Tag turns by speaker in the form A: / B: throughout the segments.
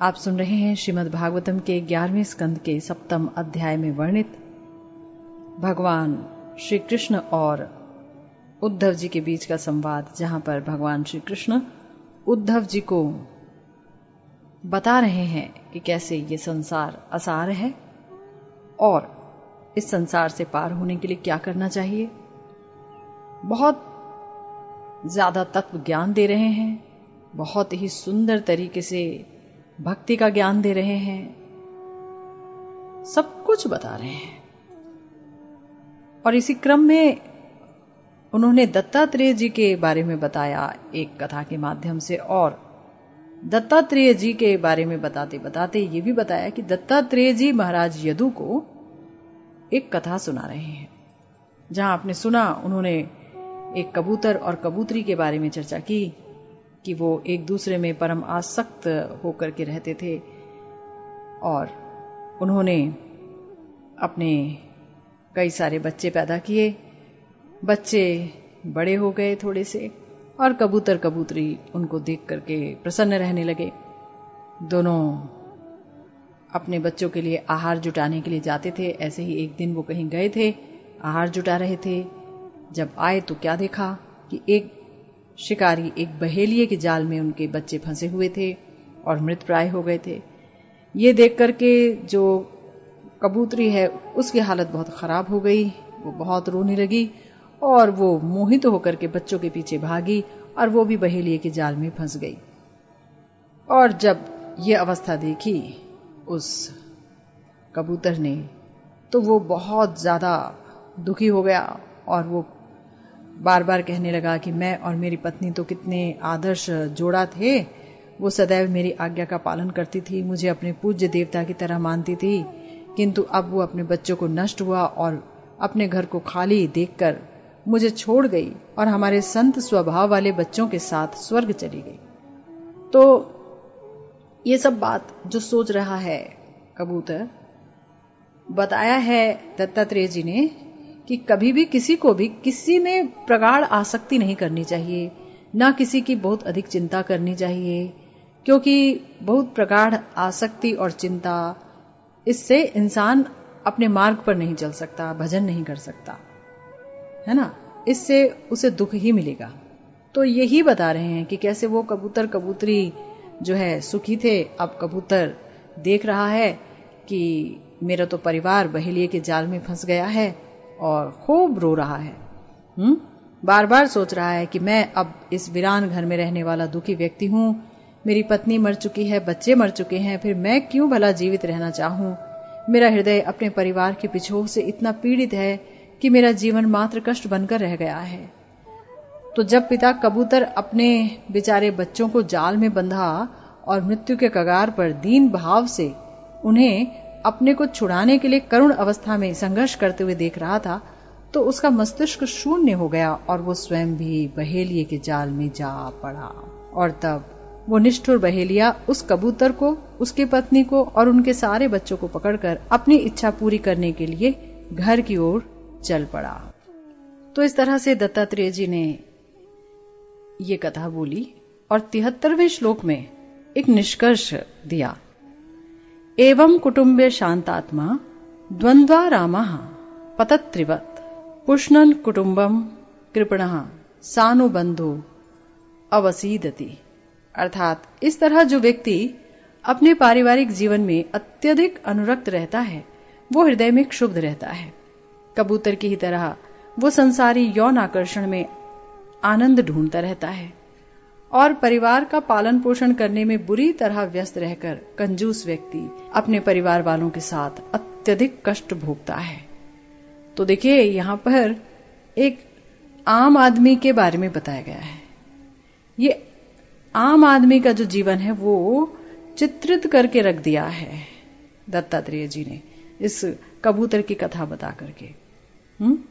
A: आप सुन रहे हैं श्रीमद् भागवतम के ग्यारहवें स्कंद के सप्तम अध्याय में वर्णित। भगवान श्री कृष्ण और उद्धव जी के बीच का संवाद, जहाँ पर भगवान श्री कृष्ण उद्धव जी को बता रहे हैं कि कैसे ये संसार असार है और इस संसार से पार होने के लिए क्या करना चाहिए। बहुत ज़्यादा तत्व ज्ञान दे रहे हैं, बहुत ही सुंदर तरीके से भक्ति का ज्ञान दे रहे हैं, सब कुछ बता रहे हैं। और इसी क्रम में उन्होंने दत्तात्रेय जी के बारे में बताया एक कथा के माध्यम से, और दत्तात्रेय जी के बारे में बताते बताते ये भी बताया कि दत्तात्रेय जी महाराज यदु को एक कथा सुना रहे हैं। जहाँ आपने सुना, उन्होंने एक कबूतर और कबूतरी के बारे में चर्चा की कि वो एक दूसरे में परम आसक्त होकर के रहते थे और उन्होंने अपने कई सारे बच्चे पैदा किए। बच्चे बड़े हो गए थोड़े से और कबूतर कबूतरी उनको देख करके प्रसन्न रहने लगे। दोनों अपने बच्चों के लिए आहार जुटाने के लिए जाते थे। ऐसे ही एक दिन वो कहीं गए थे, आहार जुटा रहे थे। जब आए तो क्या देखा कि एक शिकारी एक बहेलिए के जाल में उनके बच्चे फंसे हुए थे और मृत प्राय हो गए थे। ये देख करके जो कबूतरी है, उसकी हालत बहुत खराब हो गई। वो बहुत रोने लगी और वो मोहित तो होकर के बच्चों के पीछे भागी और वो भी बहेलिए के जाल में फंस गई। और जब ये अवस्था देखी उस कबूतर ने तो वो बहुत ज़्यादा दुखी हो गया और वो बार बार कहने लगा कि मैं और मेरी पत्नी तो कितने आदर्श जोड़ा थे। वो सदैव मेरी आज्ञा का पालन करती थी, मुझे अपने पूज्य देवता की तरह मानती थी। किंतु अब वो अपने बच्चों को नष्ट हुआ और अपने घर को खाली देखकर मुझे छोड़ गई और हमारे संत स्वभाव वाले बच्चों के साथ स्वर्ग चली गई। तो ये सब बात जो सोच रहा है कबूतर, बताया है दत्तात्रेय जी ने कि कभी भी किसी को भी किसी में प्रगाढ़ आसक्ति नहीं करनी चाहिए, ना किसी की बहुत अधिक चिंता करनी चाहिए, क्योंकि बहुत प्रगाढ़ आसक्ति और चिंता, इससे इंसान अपने मार्ग पर नहीं चल सकता, भजन नहीं कर सकता। है ना? इससे उसे दुख ही मिलेगा। तो यही बता रहे हैं कि कैसे वो कबूतर कबूतरी जो है, सुखी थे, अब कबूतर देख रहा है कि मेरा तो परिवार बहेलिए के जाल में फंस गया है और खूब रो रहा है। हुँ? बार बार सोच रहा है कि मैं अब इस वीरान घर में रहने वाला दुखी व्यक्ति हूँ। मेरी पत्नी मर चुकी है, बच्चे मर चुके हैं, फिर मैं क्यों भला जीवित रहना चाहूँ? मेरा हृदय अपने परिवार के पिछोह से इतना पीड़ित है कि मेरा जीवन मात्र कष्ट बनकर रह गया है। तो जब पिता कबूतर अपने बेचारे बच्चों को जाल में बंधा और मृत्यु के कगार पर दीन भाव से उन्हें अपने को छुड़ाने के लिए करुण अवस्था में संघर्ष करते हुए देख रहा था तो उसका मस्तिष्क शून्य हो गया और वो स्वयं भी बहेलिए के जाल में जा पड़ा। और तब वो निष्ठुर बहेलिया उस कबूतर को, उसकी पत्नी को और उनके सारे बच्चों को पकड़कर अपनी इच्छा पूरी करने के लिए घर की ओर चल पड़ा। तो इस तरह से दत्तात्रेय जी ने ये कथा बोली और तिहत्तरवें श्लोक में एक निष्कर्ष दिया। एवं कुटुम्बे शांतात्मा द्वन्द्वारामः पतत्रिवत्। पुष्णन कुटुम्बम कृपण सानुबंधो अवसीदति। अर्थात, इस तरह जो व्यक्ति अपने पारिवारिक जीवन में अत्यधिक अनुरक्त रहता है, वो हृदय में क्षुब्ध रहता है। कबूतर की ही तरह, वो संसारी यौन आकर्षण में आनंद ढूंढता रहता है। और परिवार का पालन पोषण करने में बुरी तरह व्यस्त रहकर कंजूस व्यक्ति अपने परिवार वालों के साथ अत्यधिक कष्ट भोगता है। तो देखिए, यहाँ पर एक आम आदमी के बारे में बताया गया है। ये आम आदमी का जो जीवन है, वो चित्रित करके रख दिया है, दत्तात्रेय जी ने इस कबूतर की कथा बता करके। हुँ?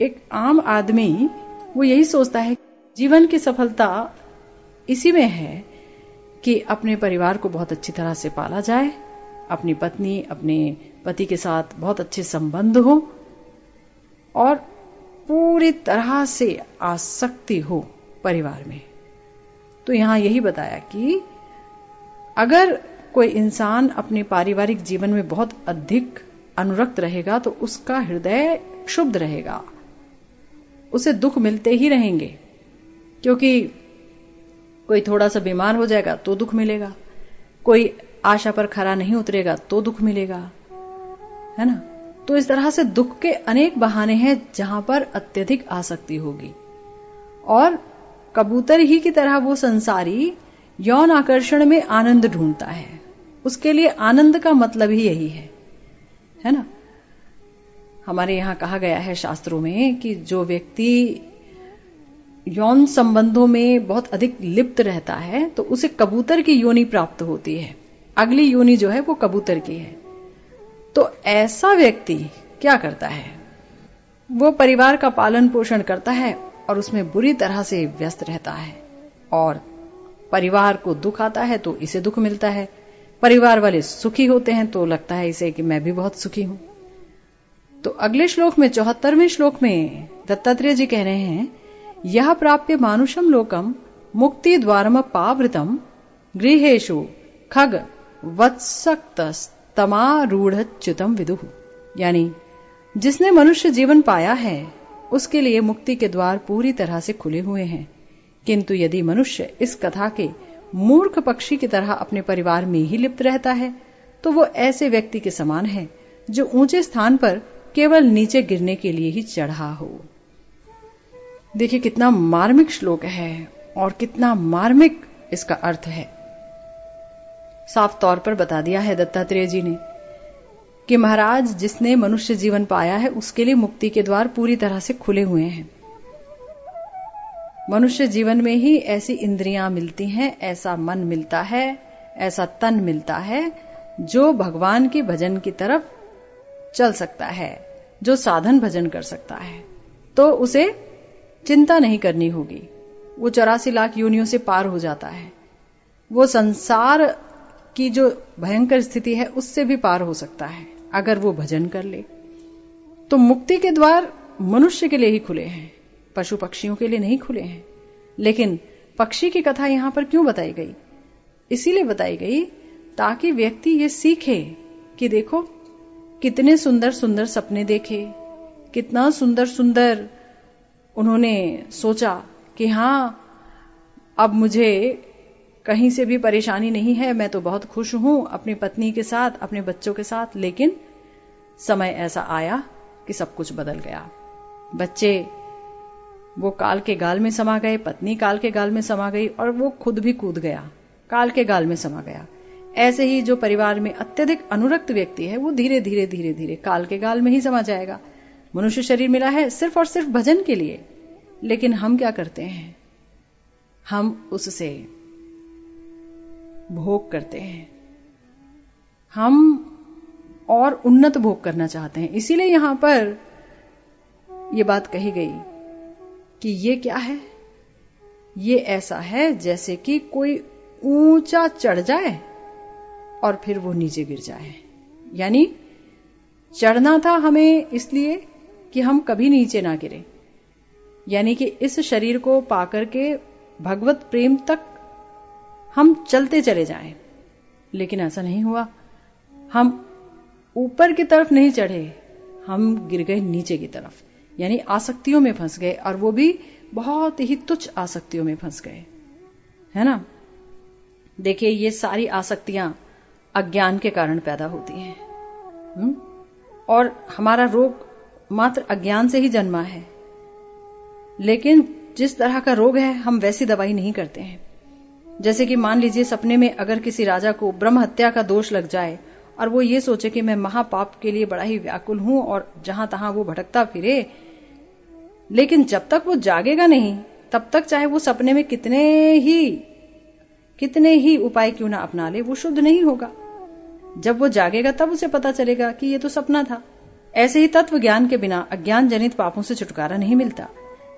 A: एक आम आदमी वो यही सोचता है, जीवन की सफलता इसी में है कि अपने परिवार को बहुत अच्छी तरह से पाला जाए, अपनी पत्नी, अपने पति के साथ बहुत अच्छे संबंध हो और पूरी तरह से आसक्ति हो परिवार में। तो यहाँ यही बताया कि अगर कोई इंसान अपने पारिवारिक जीवन में बहुत अधिक अनुरक्त रहेगा तो उसका हृदय क्षुब्ध रहेगा। उसे दुख मिलते ही रहेंगे, क्योंकि कोई थोड़ा सा बीमार हो जाएगा तो दुख मिलेगा। कोई आशा पर खरा नहीं उतरेगा तो दुख मिलेगा। है ना? तो इस तरह से दुख के अनेक बहाने हैं जहाँ पर अत्यधिक आसक्ति होगी। और कबूतर ही की तरह वो संसारी यौन आकर्षण में आनंद ढूंढता है। उसके लिए आनंद का मतलब ही यही है। है ना? हमारे यहाँ कहा गया है शास्त्रों में कि जो व्यक्ति यौन संबंधों में बहुत अधिक लिप्त रहता है तो उसे कबूतर की योनि प्राप्त होती है। अगली योनि जो है, वो कबूतर की है। तो ऐसा व्यक्ति क्या करता है? वो परिवार का पालन पोषण करता है और उसमें बुरी तरह से व्यस्त रहता है और परिवार को दुख आता है तो इसे दुख मिलता है। परिवार वाले सुखी होते हैं तो लगता है इसे कि मैं भी बहुत सुखी हूँ। तो अगले श्लोक में, चौहत्तरवें श्लोक में दत्तात्रेय जी कह रहे हैं यह प्राप्य मुक्ति द्वारम पावृतम गृहेशु खग वत्सक्त तमारूढ़च्युतम विदु। यानी, जिसने मनुष्य जीवन पाया है, उसके लिए मुक्ति के द्वार पूरी तरह से खुले हुए हैं। किंतु यदि मनुष्य इस कथा के मूर्ख पक्षी की तरह अपने परिवार में ही लिप्त रहता है तो वो ऐसे व्यक्ति के समान है, जो ऊँचे स्थान पर केवल नीचे गिरने के लिए ही चढ़ा हो। देखिए कितना मार्मिक श्लोक है और कितना मार्मिक इसका अर्थ है। साफ़ तौर पर बता दिया है दत्तात्रेय जी ने कि महाराज, जिसने मनुष्य जीवन पाया है, उसके लिए मुक्ति के द्वार पूरी तरह से खुले हुए हैं। मनुष्य जीवन में ही ऐसी इंद्रियाँ मिलती हैं, ऐसा मन मिलता है, ऐसा तन मिलता है, जो भगवान के भजन की तरफ़ चल सकता है, जो साधन भजन कर सकता है। तो उसे चिंता नहीं करनी होगी। वो चौरासी लाख योनियों से पार हो जाता है। वो संसार की जो भयंकर स्थिति है, उससे भी पार हो सकता है, अगर वो भजन कर ले। तो मुक्ति के द्वार मनुष्य के लिए ही खुले हैं, पशु पक्षियों के लिए नहीं खुले हैं। लेकिन पक्षी की कथा यहाँ पर क्यों बताई गई? इसीलिए बताई गई ताकि व्यक्ति ये सीखे कि देखो, कितने सुंदर सुंदर सपने देखे, कितना सुंदर सुंदर उन्होंने सोचा कि हाँ अब मुझे कहीं से भी परेशानी नहीं है, मैं तो बहुत खुश हूँ अपनी पत्नी के साथ, अपने बच्चों के साथ, लेकिन समय ऐसा आया कि सब कुछ बदल गया। बच्चे वो काल के गाल में समा गए, पत्नी काल के गाल में समा गई और वो खुद भी कूद गया, काल के गाल में समा गया। ऐसे ही जो परिवार में अत्यधिक अनुरक्त व्यक्ति है, वो धीरे धीरे धीरे धीरे काल के गाल में ही समा जाएगा। मनुष्य शरीर मिला है सिर्फ़ और सिर्फ़ भजन के लिए। लेकिन हम क्या करते हैं? हम उससे भोग करते हैं। हम और उन्नत भोग करना चाहते हैं। इसीलिए यहाँ पर यह बात कही गई कि ये क्या है? ये ऐसा है जैसे कि कोई ऊँचा चढ़ जाए और फिर वो नीचे गिर जाए। यानी चढ़ना था हमें इसलिए कि हम कभी नीचे ना गिरे। यानी कि इस शरीर को पाकर के भगवत प्रेम तक हम चलते चले जाएँ। लेकिन ऐसा नहीं हुआ। हम ऊपर की तरफ़ नहीं चढ़े, हम गिर गए नीचे की तरफ़। यानी आसक्तियों में फंस गए और वो भी बहुत ही तुच्छ आसक्तियों में फंस गए। है ना? देखिए, ये सारी आसक्तियाँ अज्ञान के कारण पैदा होती हैं। और हमारा रोग मात्र अज्ञान से ही जन्मा है। लेकिन जिस तरह का रोग है, हम वैसी दवाई नहीं करते हैं। जैसे कि मान लीजिए सपने में अगर किसी राजा को ब्रह्म हत्या का दोष लग जाए, और वो ये सोचे कि मैं महापाप के लिए बड़ा ही व्याकुल हूँ, और जहाँ तहां वो भटकता फिरे, लेकिन जब तक वो जागेगा नहीं, तब तक चाहे वो सपने में कितने ही कितने ही उपाय क्यों ना अपना ले, वो शुद्ध नहीं होगा। जब वो जागेगा, तब उसे पता चलेगा कि ये तो सपना था। ऐसे ही तत्व ज्ञान के बिना अज्ञान जनित पापों से छुटकारा नहीं मिलता।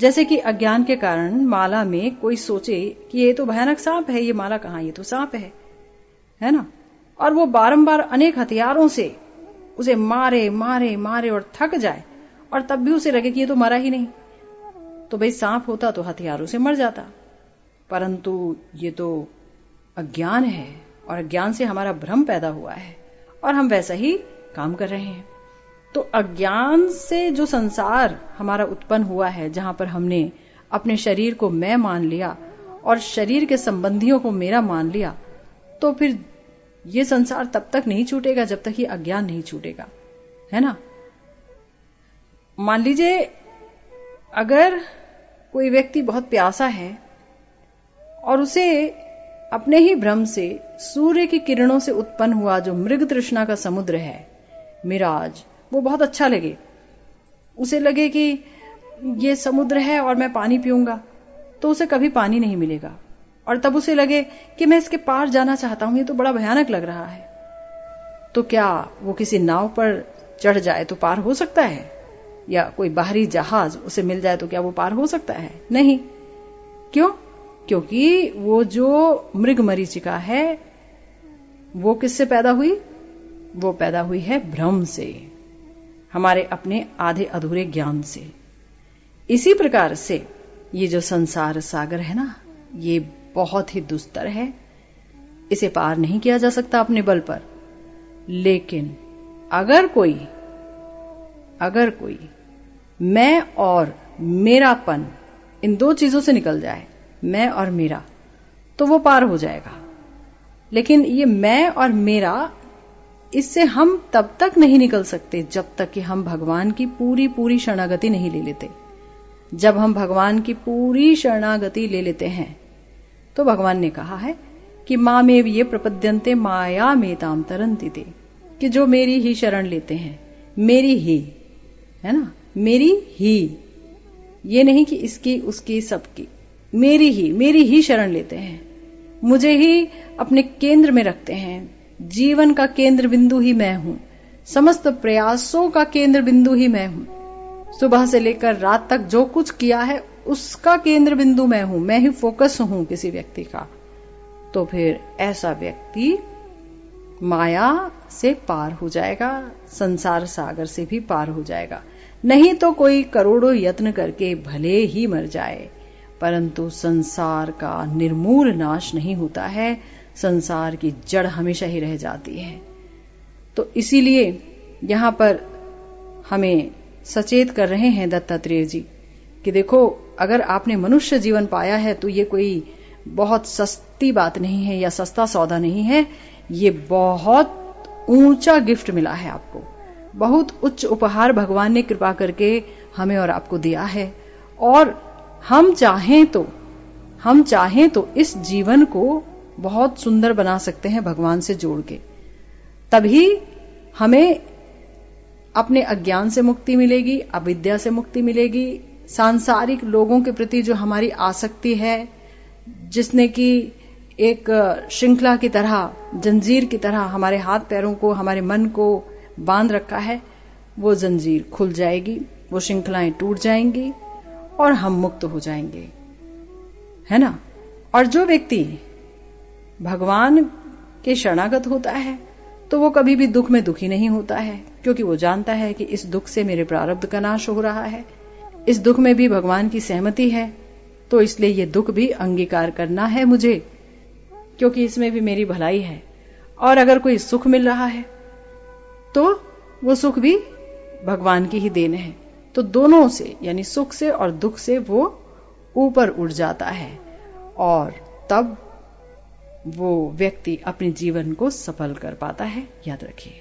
A: जैसे कि अज्ञान के कारण माला में कोई सोचे कि ये तो भयानक सांप है, ये माला कहाँ, ये तो सांप है है ना? और वो बारंबार अनेक हथियारों से उसे मारे मारे मारे और थक जाए, और तब भी उसे लगे कि ये तो मरा ही नहीं। तो भाई सांप होता तो हथियारों से मर जाता। परंतु ये तो अज्ञान है, और अज्ञान से हमारा भ्रम पैदा हुआ है, और हम वैसा ही काम कर रहे हैं। तो अज्ञान से जो संसार हमारा उत्पन्न हुआ है, जहाँ पर हमने अपने शरीर को मैं मान लिया और शरीर के संबंधियों को मेरा मान लिया तो फिर ये संसार तब तक नहीं छूटेगा जब तक ये अज्ञान नहीं छूटेगा। है ना? मान लीजिए, अगर कोई व्यक्ति बहुत प्यासा है और उसे अपने ही भ्रम से, सूर्य की किरणों से उत्पन्न हुआ जो मृग तृष्णा का समुद्र है, मिराज वो बहुत अच्छा लगे। उसे लगे कि ये समुद्र है और मैं पानी पीऊँगा तो उसे कभी पानी नहीं मिलेगा। और तब उसे लगे कि मैं इसके पार जाना चाहता हूँ, ये तो बड़ा भयानक लग रहा है। तो क्या वो किसी नाव पर चढ़ जाए तो पार हो सकता है? या कोई बाहरी जहाज़ उसे मिल जाए तो क्या वो पार हो सकता है? नहीं। क्यों? क्योंकि वो जो मृग मरीचिका है, वो किससे पैदा हुई? वो पैदा हुई है भ्रम से। हमारे अपने आधे अधूरे ज्ञान से। इसी प्रकार से ये जो संसार सागर है ना, ये बहुत ही दुस्तर है। इसे पार नहीं किया जा सकता अपने बल पर। लेकिन अगर कोई अगर कोई मैं और मेरापन इन दो चीज़ों से निकल जाए, मैं और मेरा तो वो पार हो जाएगा। लेकिन ये मैं और मेरा इससे हम तब तक नहीं निकल सकते जब तक कि हम भगवान की पूरी पूरी शरणागति नहीं ले लेते। जब हम भगवान की पूरी शरणागति ले लेते हैं तो भगवान ने कहा है कि माँ में ये प्रपद्यंते माया में ताम तरंती कि जो मेरी ही शरण लेते हैं, मेरी ही, है ना? मेरी ही। ये नहीं कि इसकी, उसकी, सबकी। मेरी ही मेरी ही शरण लेते हैं। मुझे ही अपने केंद्र में रखते हैं। जीवन का केंद्र बिंदु ही मैं हूँ। समस्त प्रयासों का केंद्र बिंदु ही मैं हूँ। सुबह से लेकर रात तक जो कुछ किया है, उसका केंद्र बिंदु मैं हूँ। मैं ही फोकस हूँ किसी व्यक्ति का। तो फिर ऐसा व्यक्ति माया से पार हो जाएगा, संसार सागर से भी पार हो जाएगा। नहीं तो कोई करोड़ों यत्न करके भले ही मर जाए, परंतु संसार का निर्मूल नाश नहीं होता है। संसार की जड़ हमेशा ही रह जाती है। तो इसीलिए यहाँ पर हमें सचेत कर रहे हैं दत्तात्रेय जी कि देखो, अगर आपने मनुष्य जीवन पाया है तो ये कोई बहुत सस्ती बात नहीं है या सस्ता सौदा नहीं है। ये बहुत ऊँचा गिफ्ट मिला है आपको। बहुत उच्च उपहार भगवान ने कृपा करके हमें और आपको दिया है। और हम चाहें तो हम चाहें तो इस जीवन को बहुत सुंदर बना सकते हैं भगवान से जोड़ के। तभी हमें अपने अज्ञान से मुक्ति मिलेगी, अविद्या से मुक्ति मिलेगी। सांसारिक लोगों के प्रति जो हमारी आसक्ति है, जिसने कि एक श्रृंखला की तरह, जंजीर की तरह हमारे हाथ पैरों को, हमारे मन को बाँध रखा है, वो जंजीर खुल जाएगी, वो श्रृंखलाएँ टूट जाएँगी और हम मुक्त हो जाएँगे। है ना? और जो व्यक्ति भगवान के शरणागत होता है तो वो कभी भी दुख में दुखी नहीं होता है, क्योंकि वो जानता है कि इस दुख से मेरे प्रारब्ध का नाश हो रहा है। इस दुख में भी भगवान की सहमति है तो इसलिए ये दुख भी अंगीकार करना है मुझे, क्योंकि इसमें भी मेरी भलाई है। और अगर कोई सुख मिल रहा है तो वो सुख भी भगवान की ही देन है। तो दोनों से, यानी सुख से और दुख से वो ऊपर उठ जाता है, और तब वो व्यक्ति अपने जीवन को सफल कर पाता है। याद रखिए।